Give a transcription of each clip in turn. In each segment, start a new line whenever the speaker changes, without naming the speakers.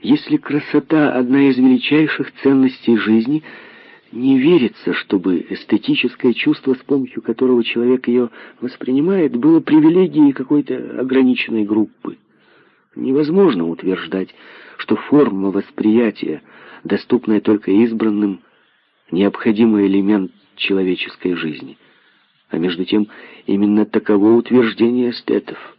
Если красота — одна из величайших ценностей жизни, не верится, чтобы эстетическое чувство, с помощью которого человек ее воспринимает, было привилегией какой-то ограниченной группы. Невозможно утверждать, что форма восприятия, доступная только избранным, необходимый элемент человеческой жизни. А между тем, именно таково утверждение эстетов —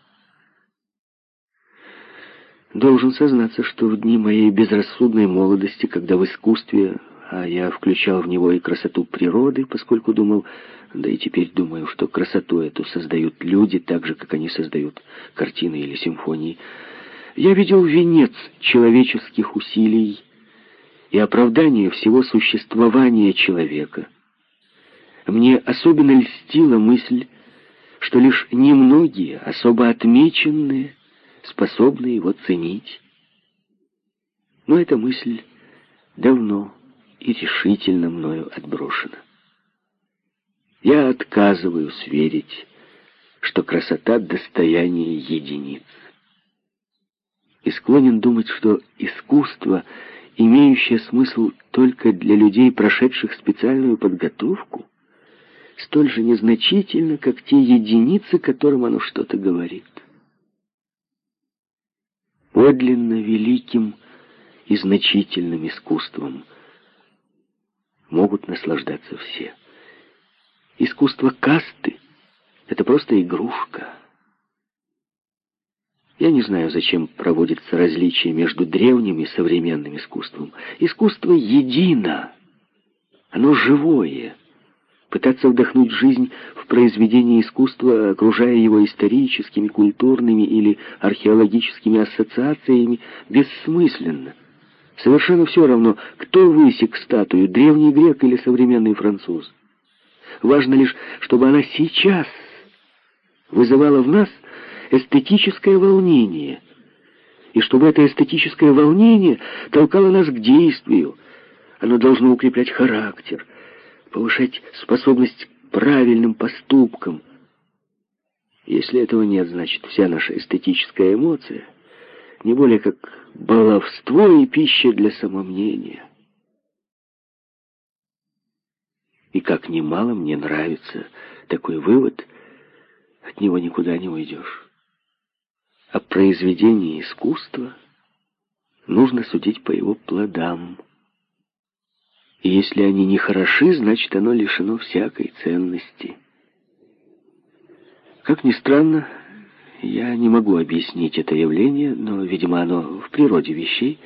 Должен сознаться, что в дни моей безрассудной молодости, когда в искусстве, а я включал в него и красоту природы, поскольку думал, да и теперь думаю, что красоту эту создают люди, так же, как они создают картины или симфонии, я видел венец человеческих усилий и оправдание всего существования человека. Мне особенно льстила мысль, что лишь немногие, особо отмеченные, способны его ценить. Но эта мысль давно и решительно мною отброшена. Я отказываюсь верить, что красота — достояние единиц. И склонен думать, что искусство, имеющее смысл только для людей, прошедших специальную подготовку, столь же незначительно, как те единицы, которым оно что-то говорит подлинно великим и значительным искусством могут наслаждаться все. Искусство касты — это просто игрушка. Я не знаю, зачем проводится различие между древним и современным искусством. Искусство едино, оно живое — пытаться вдохнуть жизнь в произведение искусства, окружая его историческими, культурными или археологическими ассоциациями, бессмысленно. Совершенно все равно, кто высек статую, древний грек или современный француз. Важно лишь, чтобы она сейчас вызывала в нас эстетическое волнение, и чтобы это эстетическое волнение толкало нас к действию. Оно должно укреплять характер — повышать способность к правильным поступкам. Если этого нет, значит, вся наша эстетическая эмоция не более как баловство и пища для самомнения. И как немало мне нравится такой вывод, от него никуда не уйдешь. О произведении искусства нужно судить по его плодам – и если они не хороши, значит, оно лишено всякой ценности. Как ни странно, я не могу объяснить это явление, но, видимо, оно в природе вещей.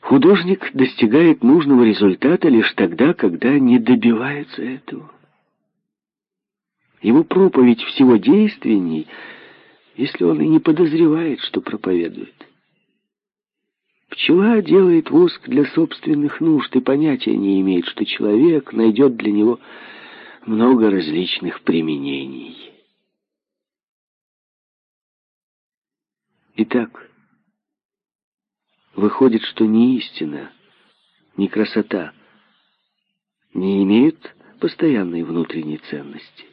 Художник достигает нужного результата лишь тогда, когда не добивается этого. Его проповедь всего действенней, если он и не подозревает, что проповедует. Пчела делает воск для собственных нужд и понятия не имеет, что человек найдет для него много различных применений. Итак, выходит, что ни истина, ни красота не имеют постоянной внутренней ценности.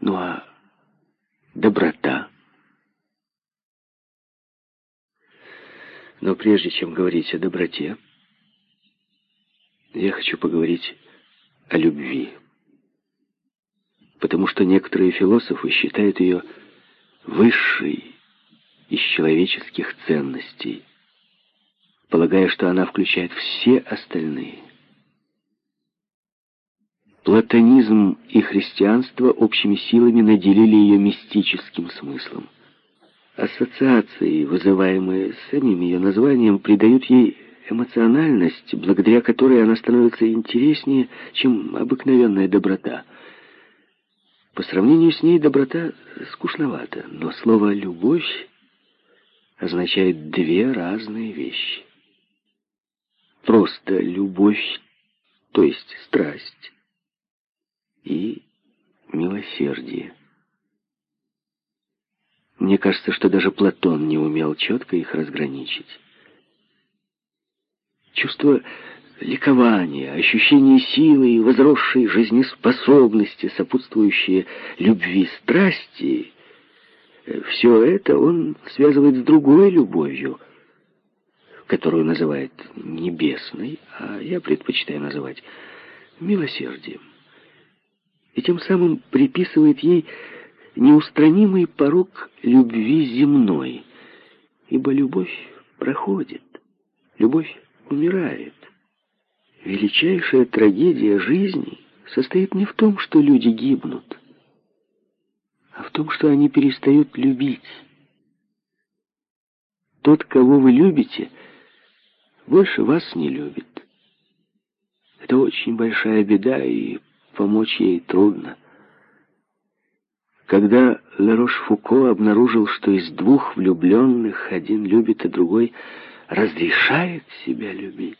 Ну а доброта — Но прежде чем говорить о доброте, я хочу поговорить о любви. Потому что некоторые философы считают ее высшей из человеческих ценностей, полагая, что она включает все остальные. Платонизм и христианство общими силами наделили ее мистическим смыслом. Ассоциации, вызываемые самим ее названием, придают ей эмоциональность, благодаря которой она становится интереснее, чем обыкновенная доброта. По сравнению с ней доброта скучновата, но слово «любовь» означает две разные вещи. Просто любовь, то есть страсть, и милосердие. Мне кажется, что даже Платон не умел четко их разграничить. Чувство ликования, ощущение силы и возросшей жизнеспособности, сопутствующие любви страсти, Все это он связывает с другой любовью, которую называет небесной, а я предпочитаю называть милосердием. И тем самым приписывает ей неустранимый порог любви земной, ибо любовь проходит, любовь умирает. Величайшая трагедия жизни состоит не в том, что люди гибнут, а в том, что они перестают любить. Тот, кого вы любите, больше вас не любит. Это очень большая беда, и помочь ей трудно. Когда Лерош-Фуко обнаружил, что из двух влюбленных один любит, а другой разрешает себя любить,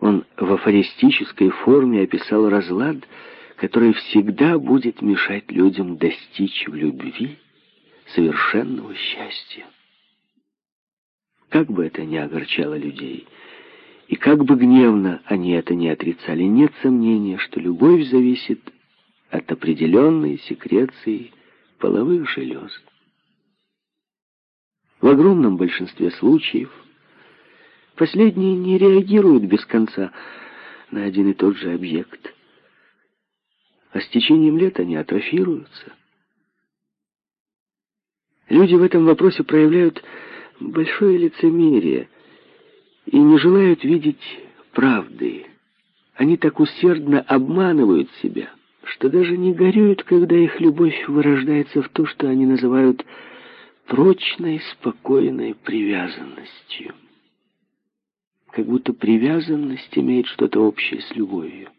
он в афористической форме описал разлад, который всегда будет мешать людям достичь в любви совершенного счастья. Как бы это ни огорчало людей, и как бы гневно они это ни отрицали, нет сомнения, что любовь зависит от определенной секреции половых желез. В огромном большинстве случаев последние не реагируют без конца на один и тот же объект, а с течением лет они атрофируются. Люди в этом вопросе проявляют большое лицемерие и не желают видеть правды. Они так усердно обманывают себя, что даже не горюют, когда их любовь вырождается в то, что они называют прочной, спокойной привязанностью. Как будто привязанность имеет что-то общее с любовью.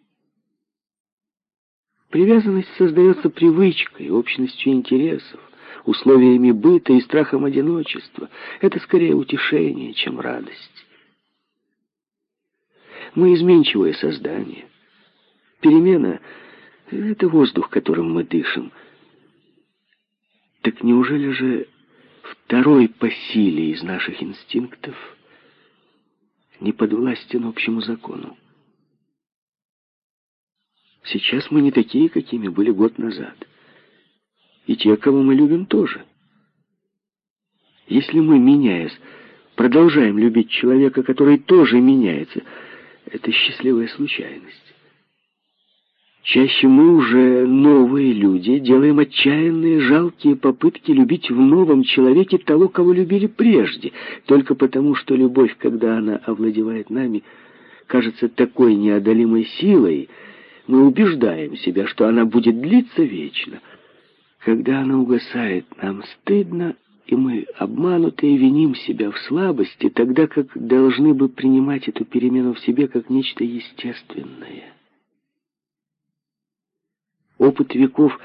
Привязанность создается привычкой, общностью интересов, условиями быта и страхом одиночества. Это скорее утешение, чем радость. Мы изменчивое создание. Перемена — это воздух, которым мы дышим. Так неужели же второй по силе из наших инстинктов не подвластен общему закону? Сейчас мы не такие, какими были год назад. И те, кого мы любим, тоже. Если мы, меняясь, продолжаем любить человека, который тоже меняется, это счастливая случайность. Чаще мы уже новые люди, делаем отчаянные, жалкие попытки любить в новом человеке того, кого любили прежде, только потому, что любовь, когда она овладевает нами, кажется такой неодолимой силой, мы убеждаем себя, что она будет длиться вечно. Когда она угасает, нам стыдно, и мы, обманутые, виним себя в слабости, тогда как должны бы принимать эту перемену в себе как нечто естественное. Опыт веков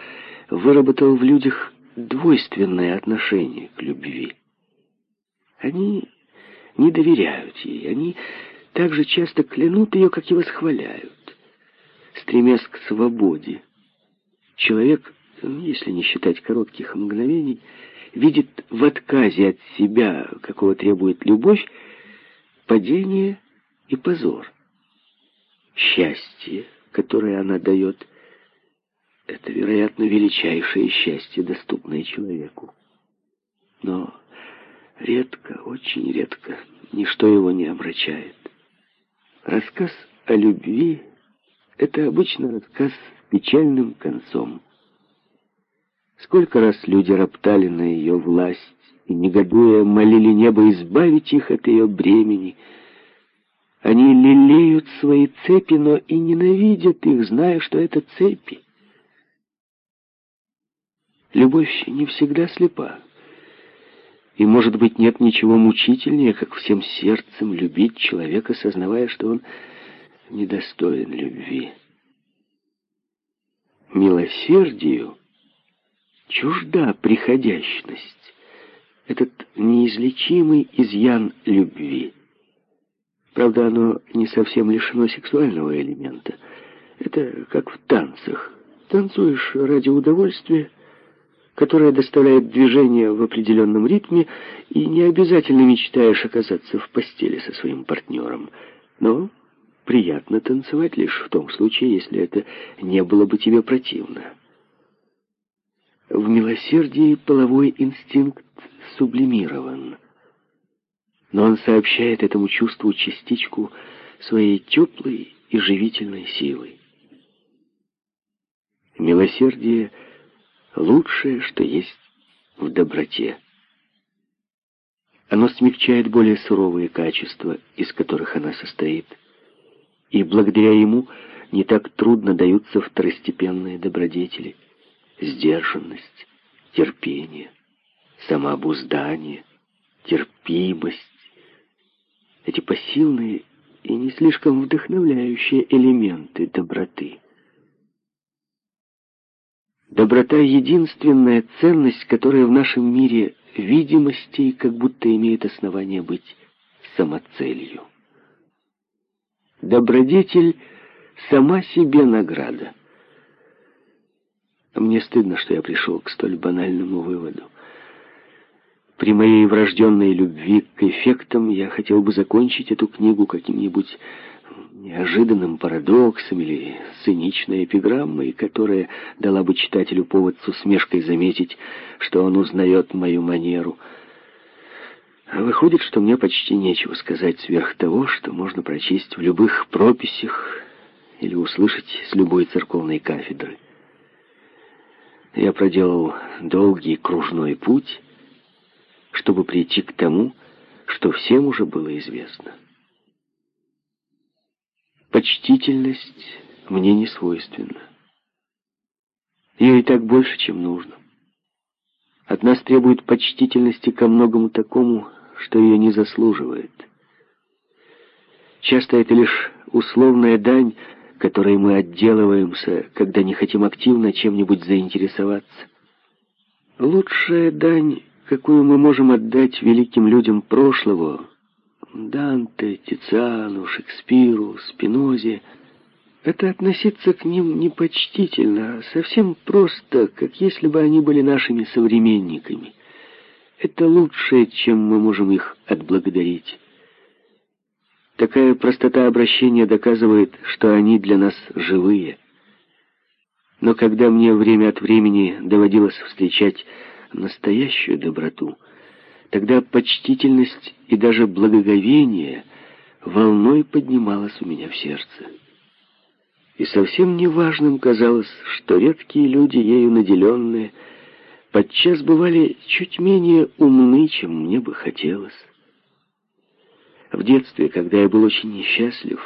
выработал в людях двойственное отношение к любви. Они не доверяют ей, они так же часто клянут ее, как и восхваляют стремясь к свободе. Человек, если не считать коротких мгновений, видит в отказе от себя, какого требует любовь, падение и позор. Счастье, которое она дает, это, вероятно, величайшее счастье, доступное человеку. Но редко, очень редко, ничто его не омрачает. Рассказ о любви это обычно рассказ с печальным концом. Сколько раз люди роптали на ее власть и, негодуя, молили небо избавить их от ее бремени. Они лелеют свои цепи, но и ненавидят их, зная, что это цепи. Любовь не всегда слепа. И, может быть, нет ничего мучительнее, как всем сердцем любить человека, сознавая, что он недостоин любви. Милосердию чужда приходящность, этот неизлечимый изъян любви. Правда, оно не совсем лишено сексуального элемента. Это как в танцах. Танцуешь ради удовольствия, которое доставляет движение в определенном ритме, и не обязательно мечтаешь оказаться в постели со своим партнером. Но приятно танцевать лишь в том случае, если это не было бы тебе противно. В милосердии половой инстинкт сублимирован. Но он сообщает этому чувству частичку своей теплой и живительной силы. Милосердие — лучшее, что есть в доброте. Оно смягчает более суровые качества, из которых она состоит, и благодаря ему не так трудно даются второстепенные добродетели, сдержанность, терпение, самообуздание, терпимость. Эти посильные и не слишком вдохновляющие элементы доброты. Доброта — единственная ценность, которая в нашем мире видимости как будто имеет основание быть самоцелью. Добродетель — сама себе награда. Мне стыдно, что я пришел к столь банальному выводу. При моей врожденной любви к эффектам я хотел бы закончить эту книгу каким-нибудь неожиданным парадоксом или циничной эпиграммой, которая дала бы читателю повод с усмешкой заметить, что он узнает мою манеру. А выходит, что мне почти нечего сказать сверх того, что можно прочесть в любых прописях или услышать с любой церковной кафедры. Я проделал долгий кружной путь, чтобы прийти к тому, что всем уже было известно. Почтительность мне не свойственна. Ее и так больше, чем нужно. От нас требует почтительности ко многому такому, что ее не заслуживает. Часто это лишь условная дань, которой мы отделываемся, когда не хотим активно чем-нибудь заинтересоваться. Лучшая дань, какую мы можем отдать великим людям прошлого, Данте, Тициану, Шекспиру, Спинозе. Это относиться к ним непочтительно, а совсем просто, как если бы они были нашими современниками. Это лучшее, чем мы можем их отблагодарить. Такая простота обращения доказывает, что они для нас живые. Но когда мне время от времени доводилось встречать настоящую доброту — Тогда почтительность и даже благоговение волной поднималась у меня в сердце. И совсем неважным казалось, что редкие люди, ею наделенные, подчас бывали чуть менее умны, чем мне бы хотелось. В детстве, когда я был очень несчастлив,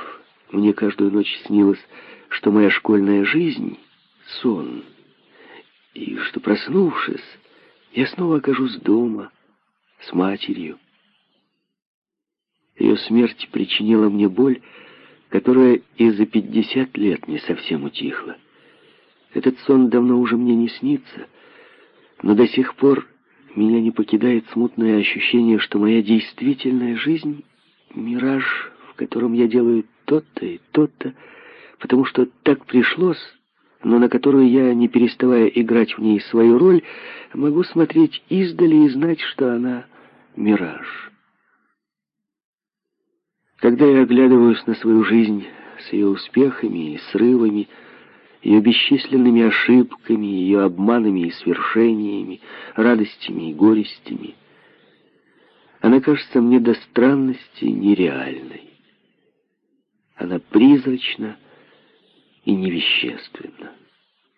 мне каждую ночь снилось, что моя школьная жизнь — сон, и что, проснувшись, я снова окажусь дома — с матерью. Ее смерть причинила мне боль, которая и за пятьдесят лет не совсем утихла. Этот сон давно уже мне не снится, но до сих пор меня не покидает смутное ощущение, что моя действительная жизнь — мираж, в котором я делаю то-то и то-то, потому что так пришлось, но на которую я, не переставая играть в ней свою роль, могу смотреть издали и знать, что она мираж. Когда я оглядываюсь на свою жизнь с ее успехами и срывами, ее бесчисленными ошибками, ее обманами и свершениями, радостями и горестями, она кажется мне до странности нереальной. Она призрачна и невещественна.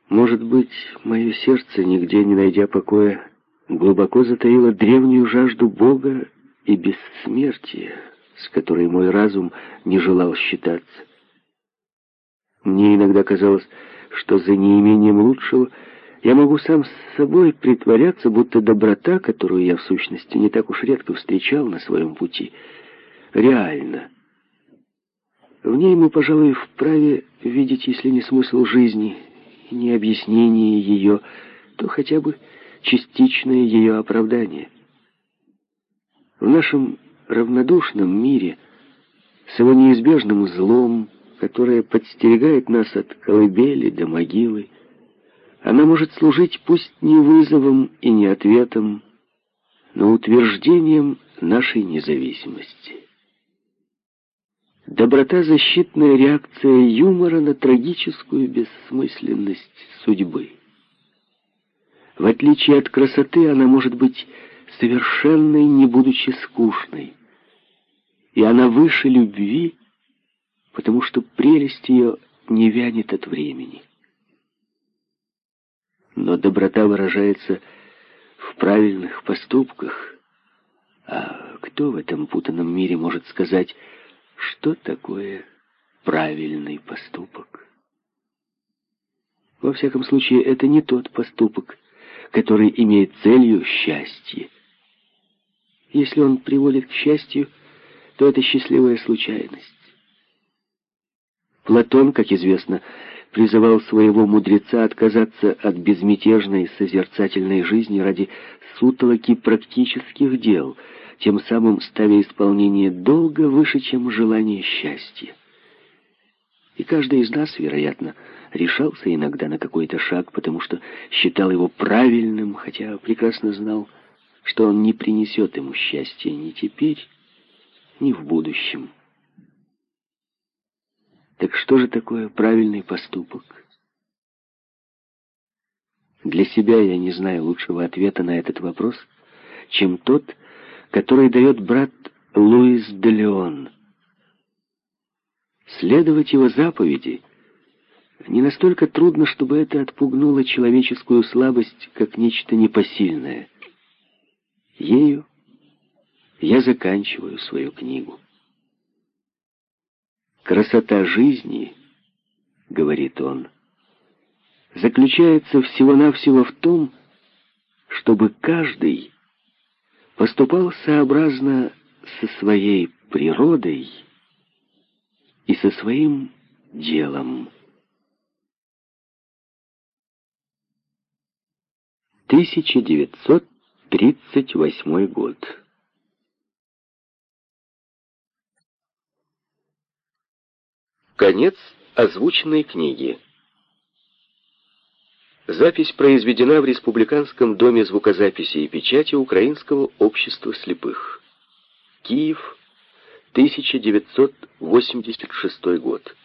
Может быть, мое сердце, нигде не найдя покоя, глубоко затаила древнюю жажду Бога и бессмертия, с которой мой разум не желал считаться. Мне иногда казалось, что за неимением лучшего я могу сам с собой притворяться, будто доброта, которую я в сущности не так уж редко встречал на своем пути, реальна. В ней мы, пожалуй, вправе видеть, если не смысл жизни, не объяснение ее, то хотя бы частичное ее оправдание. В нашем равнодушном мире с его неизбежным злом, которое подстерегает нас от колыбели до могилы, она может служить пусть не вызовом и не ответом, но утверждением нашей независимости. Доброта — защитная реакция юмора на трагическую бессмысленность судьбы. В отличие от красоты, она может быть совершенной, не будучи скучной. И она выше любви, потому что прелесть ее не вянет от времени. Но доброта выражается в правильных поступках. А кто в этом путанном мире может сказать, что такое правильный поступок? Во всяком случае, это не тот поступок, который имеет целью счастье. Если он приводит к счастью, то это счастливая случайность. Платон, как известно, призывал своего мудреца отказаться от безмятежной созерцательной жизни ради сутолоки практических дел, тем самым ставя исполнение долга выше, чем желание счастья. И каждый из нас, вероятно, решался иногда на какой-то шаг, потому что считал его правильным, хотя прекрасно знал, что он не принесет ему счастья ни теперь, ни в будущем. Так что же такое правильный поступок? Для себя я не знаю лучшего ответа на этот вопрос, чем тот, который дает брат Луис де Леон. Следовать его заповеди не настолько трудно, чтобы это отпугнуло человеческую слабость, как нечто непосильное. Ею я заканчиваю свою книгу. Красота жизни, говорит он, заключается всего-навсего в том, чтобы каждый поступал сообразно со своей природой и со своим делом. 1938 год. Конец озвученной книги. Запись произведена в Республиканском доме звукозаписи и печати Украинского общества слепых. Киев, 1986 год.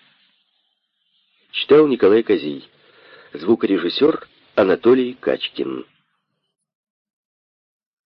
Читал Николай Козий. Звукорежиссер Анатолий Качкин.